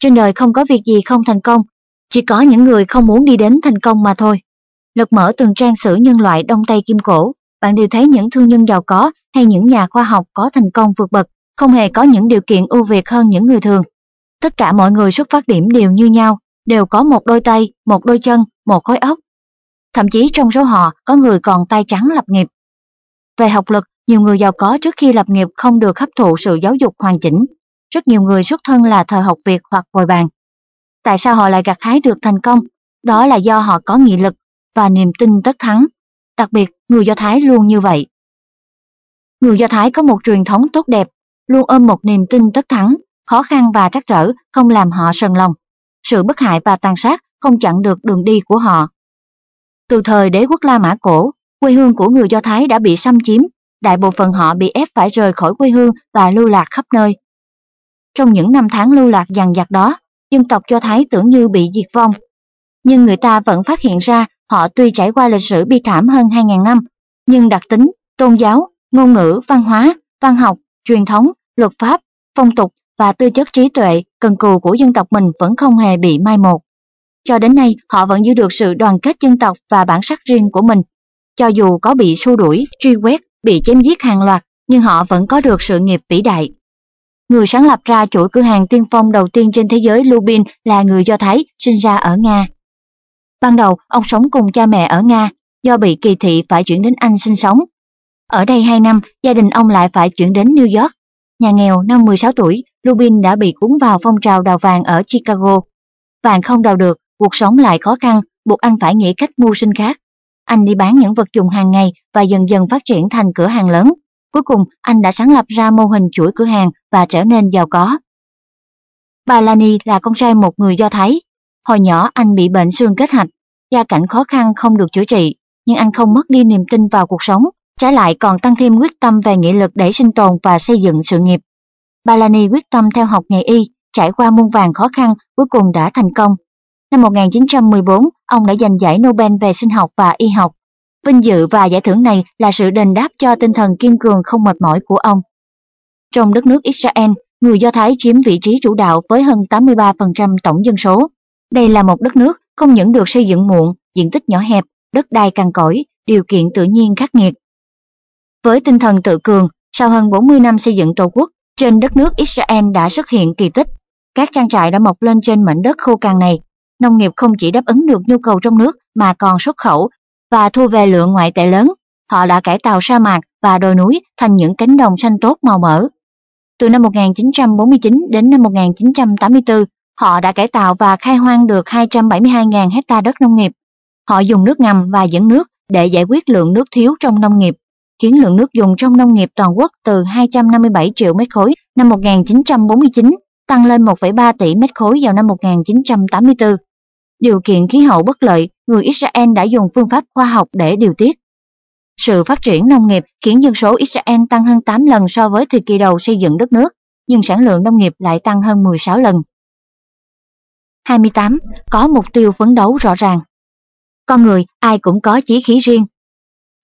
Trên đời không có việc gì không thành công, chỉ có những người không muốn đi đến thành công mà thôi. Lật mở từng trang sử nhân loại Đông Tây Kim Cổ, bạn đều thấy những thương nhân giàu có hay những nhà khoa học có thành công vượt bậc, không hề có những điều kiện ưu việt hơn những người thường. Tất cả mọi người xuất phát điểm đều như nhau, đều có một đôi tay, một đôi chân, một khối óc. Thậm chí trong số họ có người còn tay trắng lập nghiệp. Về học lực, nhiều người giàu có trước khi lập nghiệp không được hấp thụ sự giáo dục hoàn chỉnh. Rất nhiều người xuất thân là thờ học việc hoặc bồi bàn. Tại sao họ lại gặt hái được thành công? Đó là do họ có nghị lực và niềm tin tất thắng. Đặc biệt, người Do Thái luôn như vậy. Người Do Thái có một truyền thống tốt đẹp, luôn ôm một niềm tin tất thắng, khó khăn và trắc trở không làm họ sần lòng. Sự bất hại và tàn sát không chặn được đường đi của họ. Từ thời đế quốc La Mã Cổ, quê hương của người Do Thái đã bị xâm chiếm, đại bộ phận họ bị ép phải rời khỏi quê hương và lưu lạc khắp nơi. Trong những năm tháng lưu lạc dằn dặt đó, dân tộc Do Thái tưởng như bị diệt vong. Nhưng người ta vẫn phát hiện ra họ tuy trải qua lịch sử bi thảm hơn 2.000 năm, nhưng đặc tính, tôn giáo, ngôn ngữ, văn hóa, văn học, truyền thống, luật pháp, phong tục và tư chất trí tuệ, cần cù của dân tộc mình vẫn không hề bị mai một. Cho đến nay, họ vẫn giữ được sự đoàn kết dân tộc và bản sắc riêng của mình. Cho dù có bị xua đuổi, truy quét, bị chém giết hàng loạt, nhưng họ vẫn có được sự nghiệp vĩ đại. Người sáng lập ra chuỗi cửa hàng tiên phong đầu tiên trên thế giới Lubin là người Do Thái, sinh ra ở Nga. Ban đầu, ông sống cùng cha mẹ ở Nga, do bị kỳ thị phải chuyển đến Anh sinh sống. Ở đây 2 năm, gia đình ông lại phải chuyển đến New York. Nhà nghèo năm 16 tuổi, Lubin đã bị cuốn vào phong trào đào vàng ở Chicago. Vàng không đào được, cuộc sống lại khó khăn, buộc anh phải nghĩ cách mưu sinh khác. Anh đi bán những vật dụng hàng ngày và dần dần phát triển thành cửa hàng lớn. Cuối cùng, anh đã sáng lập ra mô hình chuỗi cửa hàng và trở nên giàu có. Bà Lani là con trai một người Do Thái. Hồi nhỏ anh bị bệnh xương kết hạch, gia cảnh khó khăn không được chữa trị, nhưng anh không mất đi niềm tin vào cuộc sống, trái lại còn tăng thêm quyết tâm về nghị lực để sinh tồn và xây dựng sự nghiệp. Balani quyết tâm theo học nghề y, trải qua muôn vàng khó khăn, cuối cùng đã thành công. Năm 1914, ông đã giành giải Nobel về sinh học và y học. Vinh dự và giải thưởng này là sự đền đáp cho tinh thần kiên cường không mệt mỏi của ông. Trong đất nước Israel, người Do Thái chiếm vị trí chủ đạo với hơn 83% tổng dân số. Đây là một đất nước không những được xây dựng muộn, diện tích nhỏ hẹp, đất đai cằn cỗi, điều kiện tự nhiên khắc nghiệt. Với tinh thần tự cường, Sau hơn 40 năm xây dựng Tổ quốc, trên đất nước Israel đã xuất hiện kỳ tích. Các trang trại đã mọc lên trên mảnh đất khô cằn này. Nông nghiệp không chỉ đáp ứng được nhu cầu trong nước mà còn xuất khẩu và thu về lượng ngoại tệ lớn. Họ đã cải tạo sa mạc và đồi núi thành những cánh đồng xanh tốt màu mỡ. Từ năm 1949 đến năm 1984, họ đã cải tạo và khai hoang được 272.000 hecta đất nông nghiệp. Họ dùng nước ngầm và dẫn nước để giải quyết lượng nước thiếu trong nông nghiệp, khiến lượng nước dùng trong nông nghiệp toàn quốc từ 257 triệu mét khối năm 1949 tăng lên 1,3 tỷ mét khối vào năm 1984. Điều kiện khí hậu bất lợi, người Israel đã dùng phương pháp khoa học để điều tiết. Sự phát triển nông nghiệp khiến dân số Israel tăng hơn 8 lần so với thời kỳ đầu xây dựng đất nước, nhưng sản lượng nông nghiệp lại tăng hơn 16 lần. 28. Có mục tiêu phấn đấu rõ ràng. Con người ai cũng có chí khí riêng.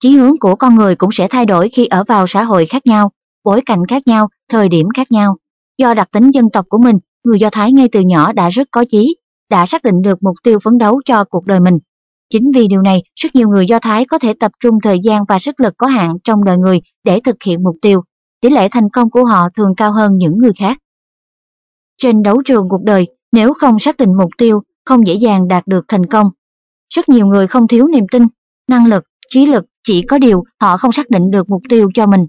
Chí hướng của con người cũng sẽ thay đổi khi ở vào xã hội khác nhau, bối cảnh khác nhau, thời điểm khác nhau. Do đặc tính dân tộc của mình, người Do Thái ngay từ nhỏ đã rất có chí, đã xác định được mục tiêu phấn đấu cho cuộc đời mình. Chính vì điều này, rất nhiều người Do Thái có thể tập trung thời gian và sức lực có hạn trong đời người để thực hiện mục tiêu. Tỷ lệ thành công của họ thường cao hơn những người khác. Trên đấu trường cuộc đời, nếu không xác định mục tiêu, không dễ dàng đạt được thành công. Rất nhiều người không thiếu niềm tin, năng lực, trí lực, chỉ có điều họ không xác định được mục tiêu cho mình.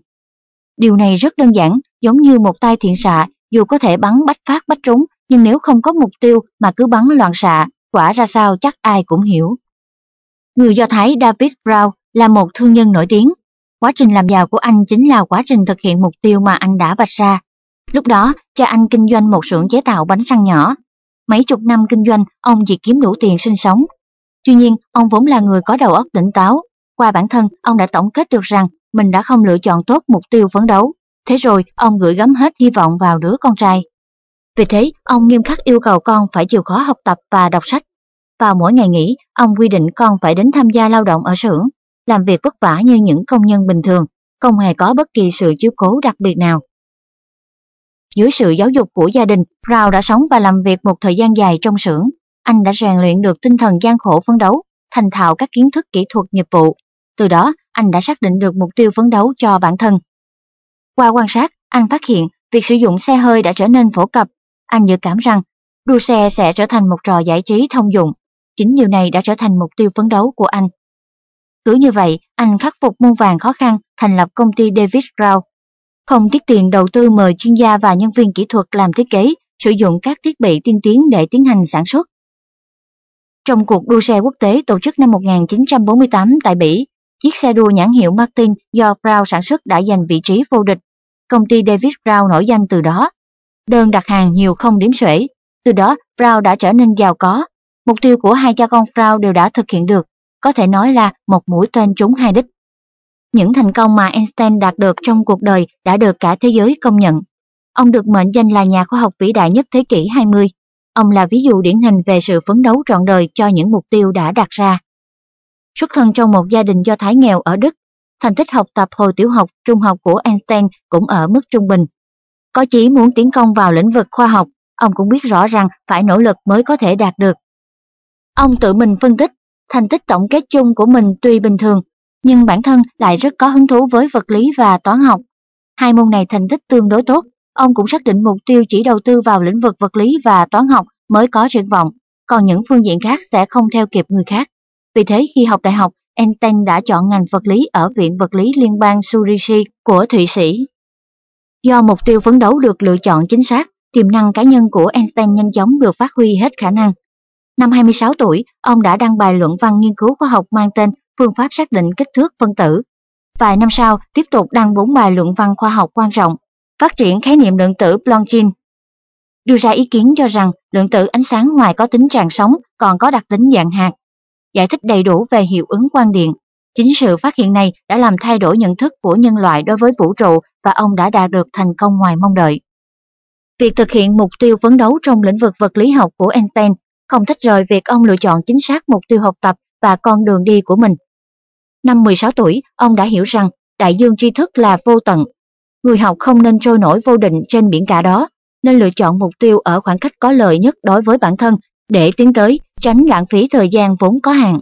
Điều này rất đơn giản, giống như một tay thiện xạ, dù có thể bắn bách phát bách trúng, nhưng nếu không có mục tiêu mà cứ bắn loạn xạ, quả ra sao chắc ai cũng hiểu. Người Do Thái David Brown là một thương nhân nổi tiếng. Quá trình làm giàu của anh chính là quá trình thực hiện mục tiêu mà anh đã vạch ra. Lúc đó, cha anh kinh doanh một xưởng chế tạo bánh răng nhỏ. Mấy chục năm kinh doanh, ông chỉ kiếm đủ tiền sinh sống. Tuy nhiên, ông vốn là người có đầu óc tỉnh táo. Qua bản thân, ông đã tổng kết được rằng mình đã không lựa chọn tốt mục tiêu phấn đấu. Thế rồi, ông gửi gắm hết hy vọng vào đứa con trai. Vì thế, ông nghiêm khắc yêu cầu con phải chịu khó học tập và đọc sách. Vào mỗi ngày nghỉ, ông quy định con phải đến tham gia lao động ở xưởng, làm việc vất vả như những công nhân bình thường, không hề có bất kỳ sự chiếu cố đặc biệt nào. Dưới sự giáo dục của gia đình, Rao đã sống và làm việc một thời gian dài trong xưởng. Anh đã rèn luyện được tinh thần gian khổ phấn đấu, thành thạo các kiến thức kỹ thuật nghiệp vụ. Từ đó, anh đã xác định được mục tiêu phấn đấu cho bản thân. Qua quan sát, anh phát hiện việc sử dụng xe hơi đã trở nên phổ cập. Anh dự cảm rằng đua xe sẽ trở thành một trò giải trí thông dụng. Chính điều này đã trở thành mục tiêu phấn đấu của anh. Cứ như vậy, anh khắc phục muôn vàng khó khăn, thành lập công ty David Rao. Không tiết tiền đầu tư mời chuyên gia và nhân viên kỹ thuật làm thiết kế, sử dụng các thiết bị tiên tiến để tiến hành sản xuất. Trong cuộc đua xe quốc tế tổ chức năm 1948 tại Bỉ, chiếc xe đua nhãn hiệu Martin do Brown sản xuất đã giành vị trí vô địch. Công ty David Brown nổi danh từ đó. Đơn đặt hàng nhiều không điểm xuể. Từ đó, Brown đã trở nên giàu có. Mục tiêu của hai cha con Brown đều đã thực hiện được, có thể nói là một mũi tên trúng hai đích. Những thành công mà Einstein đạt được trong cuộc đời đã được cả thế giới công nhận. Ông được mệnh danh là nhà khoa học vĩ đại nhất thế kỷ 20. Ông là ví dụ điển hình về sự phấn đấu trọn đời cho những mục tiêu đã đặt ra. Xuất thân trong một gia đình do Thái nghèo ở Đức, thành tích học tập hồi tiểu học, trung học của Einstein cũng ở mức trung bình. Có chí muốn tiến công vào lĩnh vực khoa học, ông cũng biết rõ rằng phải nỗ lực mới có thể đạt được. Ông tự mình phân tích, thành tích tổng kết chung của mình tuy bình thường, nhưng bản thân lại rất có hứng thú với vật lý và toán học. Hai môn này thành tích tương đối tốt, ông cũng xác định mục tiêu chỉ đầu tư vào lĩnh vực vật lý và toán học mới có triển vọng, còn những phương diện khác sẽ không theo kịp người khác. Vì thế khi học đại học, Einstein đã chọn ngành vật lý ở Viện Vật lý Liên bang Zurich của Thụy Sĩ. Do mục tiêu phấn đấu được lựa chọn chính xác, tiềm năng cá nhân của Einstein nhanh chóng được phát huy hết khả năng. Năm 26 tuổi, ông đã đăng bài luận văn nghiên cứu khoa học mang tên Phương pháp xác định kích thước phân tử. Vài năm sau, tiếp tục đăng bốn bài luận văn khoa học quan trọng, phát triển khái niệm lượng tử plongin, đưa ra ý kiến cho rằng lượng tử ánh sáng ngoài có tính tràn sóng còn có đặc tính dạng hạt, giải thích đầy đủ về hiệu ứng quang điện. Chính sự phát hiện này đã làm thay đổi nhận thức của nhân loại đối với vũ trụ và ông đã đạt được thành công ngoài mong đợi. Việc thực hiện mục tiêu phấn đấu trong lĩnh vực vật lý học của Einstein không tách rời việc ông lựa chọn chính xác mục tiêu học tập và con đường đi của mình. Năm 16 tuổi, ông đã hiểu rằng đại dương tri thức là vô tận. Người học không nên trôi nổi vô định trên biển cả đó, nên lựa chọn mục tiêu ở khoảng cách có lợi nhất đối với bản thân để tiến tới, tránh lãng phí thời gian vốn có hạn.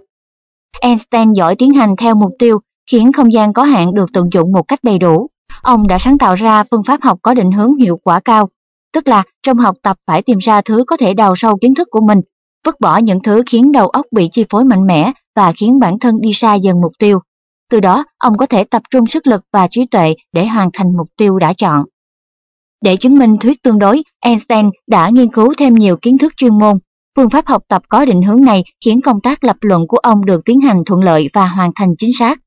Einstein giỏi tiến hành theo mục tiêu, khiến không gian có hạn được tận dụng một cách đầy đủ. Ông đã sáng tạo ra phương pháp học có định hướng hiệu quả cao, tức là trong học tập phải tìm ra thứ có thể đào sâu kiến thức của mình, vứt bỏ những thứ khiến đầu óc bị chi phối mạnh mẽ và khiến bản thân đi xa dần mục tiêu. Từ đó, ông có thể tập trung sức lực và trí tuệ để hoàn thành mục tiêu đã chọn. Để chứng minh thuyết tương đối, Einstein đã nghiên cứu thêm nhiều kiến thức chuyên môn. Phương pháp học tập có định hướng này khiến công tác lập luận của ông được tiến hành thuận lợi và hoàn thành chính xác.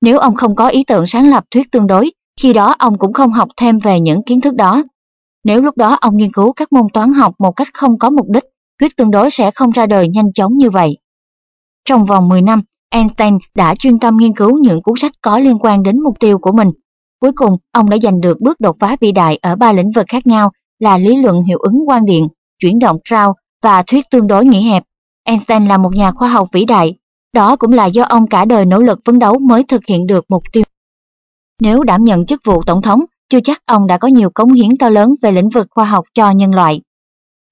Nếu ông không có ý tưởng sáng lập thuyết tương đối, khi đó ông cũng không học thêm về những kiến thức đó. Nếu lúc đó ông nghiên cứu các môn toán học một cách không có mục đích, thuyết tương đối sẽ không ra đời nhanh chóng như vậy. Trong vòng 10 năm, Einstein đã chuyên tâm nghiên cứu những cuốn sách có liên quan đến mục tiêu của mình. Cuối cùng, ông đã giành được bước đột phá vĩ đại ở ba lĩnh vực khác nhau là lý luận hiệu ứng quang điện, chuyển động Raoult và thuyết tương đối nghĩa hẹp. Einstein là một nhà khoa học vĩ đại, đó cũng là do ông cả đời nỗ lực phấn đấu mới thực hiện được mục tiêu. Nếu đảm nhận chức vụ tổng thống, chưa chắc ông đã có nhiều cống hiến to lớn về lĩnh vực khoa học cho nhân loại.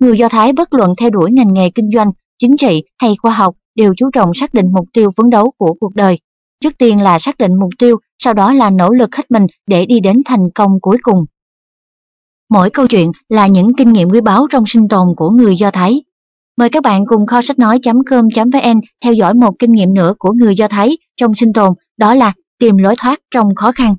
Người Do Thái bất luận theo đuổi ngành nghề kinh doanh, chính trị hay khoa học đều chú trọng xác định mục tiêu phấn đấu của cuộc đời. Trước tiên là xác định mục tiêu, sau đó là nỗ lực hết mình để đi đến thành công cuối cùng. Mỗi câu chuyện là những kinh nghiệm quý báu trong sinh tồn của người Do Thái. Mời các bạn cùng kho sách nói.com.vn theo dõi một kinh nghiệm nữa của người Do Thái trong sinh tồn, đó là tìm lối thoát trong khó khăn.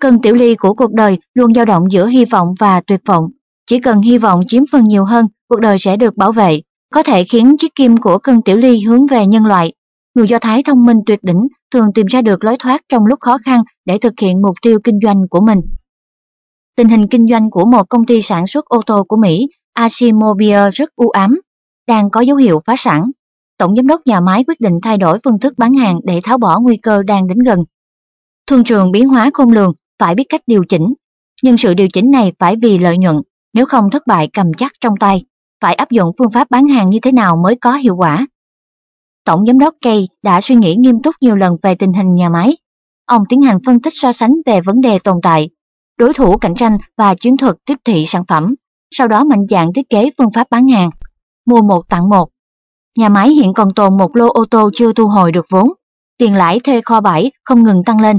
Cân tiểu ly của cuộc đời luôn dao động giữa hy vọng và tuyệt vọng. Chỉ cần hy vọng chiếm phần nhiều hơn, cuộc đời sẽ được bảo vệ, có thể khiến chiếc kim của cân tiểu ly hướng về nhân loại. Người Do Thái thông minh tuyệt đỉnh thường tìm ra được lối thoát trong lúc khó khăn để thực hiện mục tiêu kinh doanh của mình. Tình hình kinh doanh của một công ty sản xuất ô tô của Mỹ, Ashimobile rất u ám, đang có dấu hiệu phá sản. Tổng giám đốc nhà máy quyết định thay đổi phương thức bán hàng để tháo bỏ nguy cơ đang đến gần. Thương trường biến hóa khôn lường, phải biết cách điều chỉnh. Nhưng sự điều chỉnh này phải vì lợi nhuận, nếu không thất bại cầm chắc trong tay. Phải áp dụng phương pháp bán hàng như thế nào mới có hiệu quả. Tổng giám đốc Kay đã suy nghĩ nghiêm túc nhiều lần về tình hình nhà máy. Ông tiến hành phân tích so sánh về vấn đề tồn tại, đối thủ cạnh tranh và chiến thuật tiếp thị sản phẩm, sau đó mạnh dạn thiết kế phương pháp bán hàng. Mua một tặng một. Nhà máy hiện còn tồn một lô ô tô chưa thu hồi được vốn. Tiền lãi thuê kho bãi không ngừng tăng lên.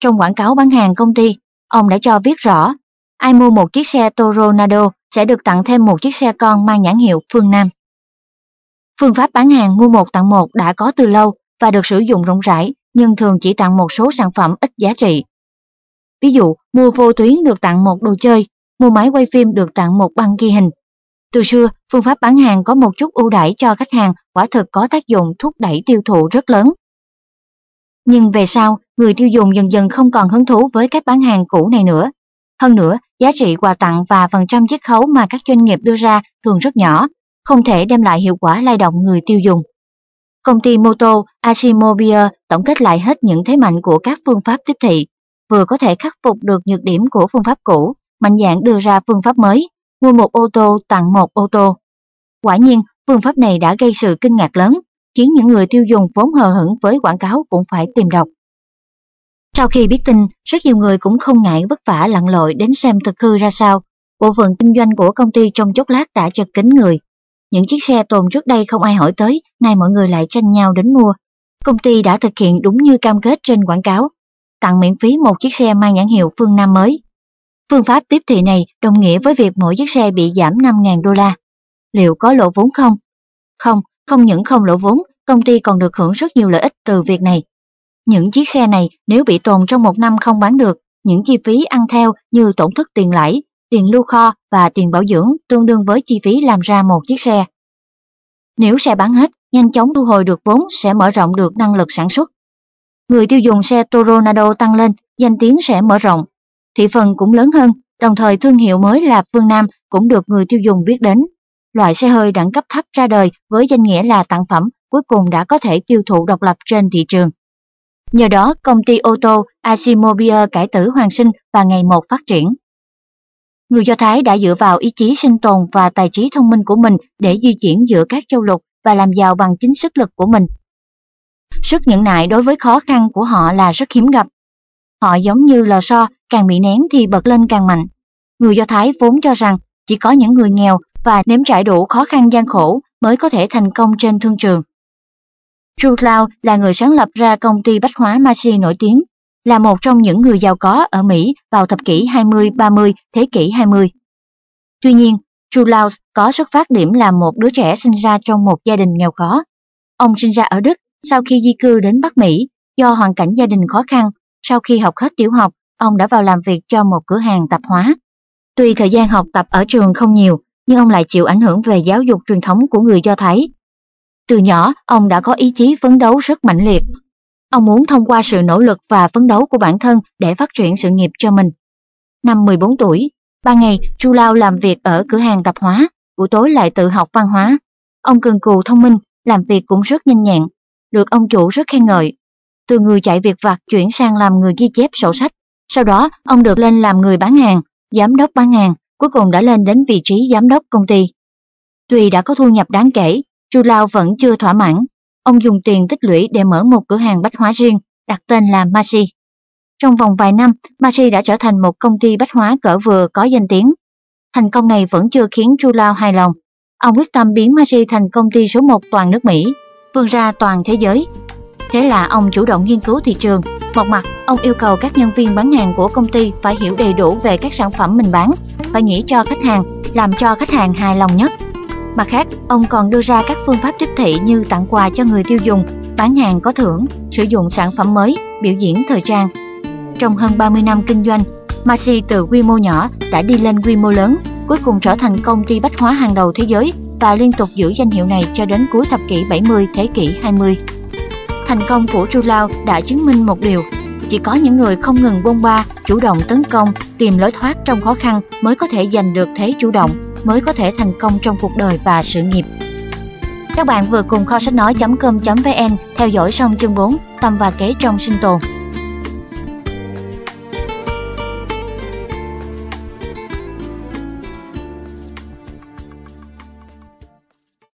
Trong quảng cáo bán hàng công ty, ông đã cho viết rõ, ai mua một chiếc xe Toronado sẽ được tặng thêm một chiếc xe con mang nhãn hiệu Phương Nam. Phương pháp bán hàng mua một tặng một đã có từ lâu và được sử dụng rộng rãi, nhưng thường chỉ tặng một số sản phẩm ít giá trị. Ví dụ, mua vô tuyến được tặng một đồ chơi, mua máy quay phim được tặng một băng ghi hình. Từ xưa, phương pháp bán hàng có một chút ưu đãi cho khách hàng quả thực có tác dụng thúc đẩy tiêu thụ rất lớn. Nhưng về sau, người tiêu dùng dần dần không còn hứng thú với cách bán hàng cũ này nữa. Hơn nữa, giá trị quà tặng và phần trăm chiết khấu mà các doanh nghiệp đưa ra thường rất nhỏ, không thể đem lại hiệu quả lay động người tiêu dùng. Công ty Moto Asimobia tổng kết lại hết những thế mạnh của các phương pháp tiếp thị, vừa có thể khắc phục được nhược điểm của phương pháp cũ, mạnh dạn đưa ra phương pháp mới, mua một ô tô tặng một ô tô. Quả nhiên, phương pháp này đã gây sự kinh ngạc lớn, khiến những người tiêu dùng vốn hờ hững với quảng cáo cũng phải tìm đọc. Sau khi biết tin, rất nhiều người cũng không ngại vất vả lặn lội đến xem thực hư ra sao. Bộ phận kinh doanh của công ty trong chốc lát đã chật kín người. Những chiếc xe tồn trước đây không ai hỏi tới, nay mọi người lại tranh nhau đến mua. Công ty đã thực hiện đúng như cam kết trên quảng cáo, tặng miễn phí một chiếc xe mang nhãn hiệu Phương Nam mới. Phương pháp tiếp thị này đồng nghĩa với việc mỗi chiếc xe bị giảm 5.000 đô la. Liệu có lỗ vốn không? Không, không những không lỗ vốn, công ty còn được hưởng rất nhiều lợi ích từ việc này. Những chiếc xe này nếu bị tồn trong một năm không bán được, những chi phí ăn theo như tổn thất tiền lãi, tiền lưu kho và tiền bảo dưỡng tương đương với chi phí làm ra một chiếc xe. Nếu xe bán hết, nhanh chóng thu hồi được vốn sẽ mở rộng được năng lực sản xuất. Người tiêu dùng xe Toronado tăng lên, danh tiếng sẽ mở rộng. Thị phần cũng lớn hơn, đồng thời thương hiệu mới là Phương Nam cũng được người tiêu dùng biết đến. Loại xe hơi đẳng cấp thấp ra đời với danh nghĩa là tặng phẩm cuối cùng đã có thể tiêu thụ độc lập trên thị trường. Nhờ đó, công ty ô tô Asimobia cải tử hoàn sinh và ngày một phát triển. Người Do Thái đã dựa vào ý chí sinh tồn và tài trí thông minh của mình để di chuyển giữa các châu lục và làm giàu bằng chính sức lực của mình. Sức nhẫn nại đối với khó khăn của họ là rất hiếm gặp. Họ giống như lò xo, càng bị nén thì bật lên càng mạnh. Người Do Thái vốn cho rằng chỉ có những người nghèo và nếm trải đủ khó khăn gian khổ mới có thể thành công trên thương trường. Drew Cloud là người sáng lập ra công ty bách hóa Macy nổi tiếng. là một trong những người giàu có ở Mỹ vào thập kỷ 20-30 thế kỷ 20. Tuy nhiên, True Laus có xuất phát điểm là một đứa trẻ sinh ra trong một gia đình nghèo khó. Ông sinh ra ở Đức sau khi di cư đến Bắc Mỹ do hoàn cảnh gia đình khó khăn. Sau khi học hết tiểu học, ông đã vào làm việc cho một cửa hàng tạp hóa. Tuy thời gian học tập ở trường không nhiều, nhưng ông lại chịu ảnh hưởng về giáo dục truyền thống của người Do Thái. Từ nhỏ, ông đã có ý chí phấn đấu rất mạnh liệt. Ông muốn thông qua sự nỗ lực và phấn đấu của bản thân để phát triển sự nghiệp cho mình. Năm 14 tuổi, ban ngày Chu Lao làm việc ở cửa hàng tạp hóa, buổi tối lại tự học văn hóa. Ông cường cù thông minh, làm việc cũng rất nhanh nhẹn, được ông chủ rất khen ngợi. Từ người chạy việc vặt chuyển sang làm người ghi chép sổ sách, sau đó ông được lên làm người bán hàng, giám đốc bán hàng, cuối cùng đã lên đến vị trí giám đốc công ty. Tuy đã có thu nhập đáng kể, Chu Lao vẫn chưa thỏa mãn. Ông dùng tiền tích lũy để mở một cửa hàng bách hóa riêng, đặt tên là masi Trong vòng vài năm, masi đã trở thành một công ty bách hóa cỡ vừa có danh tiếng. Thành công này vẫn chưa khiến Chu Lao hài lòng. Ông quyết tâm biến masi thành công ty số 1 toàn nước Mỹ, vươn ra toàn thế giới. Thế là ông chủ động nghiên cứu thị trường. Một mặt, ông yêu cầu các nhân viên bán hàng của công ty phải hiểu đầy đủ về các sản phẩm mình bán, phải nghĩ cho khách hàng, làm cho khách hàng hài lòng nhất. Mặt khác, ông còn đưa ra các phương pháp tiếp thị như tặng quà cho người tiêu dùng, bán hàng có thưởng, sử dụng sản phẩm mới, biểu diễn thời trang. Trong hơn 30 năm kinh doanh, Macy từ quy mô nhỏ đã đi lên quy mô lớn, cuối cùng trở thành công ty bách hóa hàng đầu thế giới và liên tục giữ danh hiệu này cho đến cuối thập kỷ 70 thế kỷ 20. Thành công của Rulao Lao đã chứng minh một điều, chỉ có những người không ngừng bôn ba, chủ động tấn công, tìm lối thoát trong khó khăn mới có thể giành được thế chủ động, mới có thể thành công trong cuộc đời và sự nghiệp. Các bạn vừa cùng kho sách nói.com.vn theo dõi xong chương 4 tâm và kế trong sinh tồn.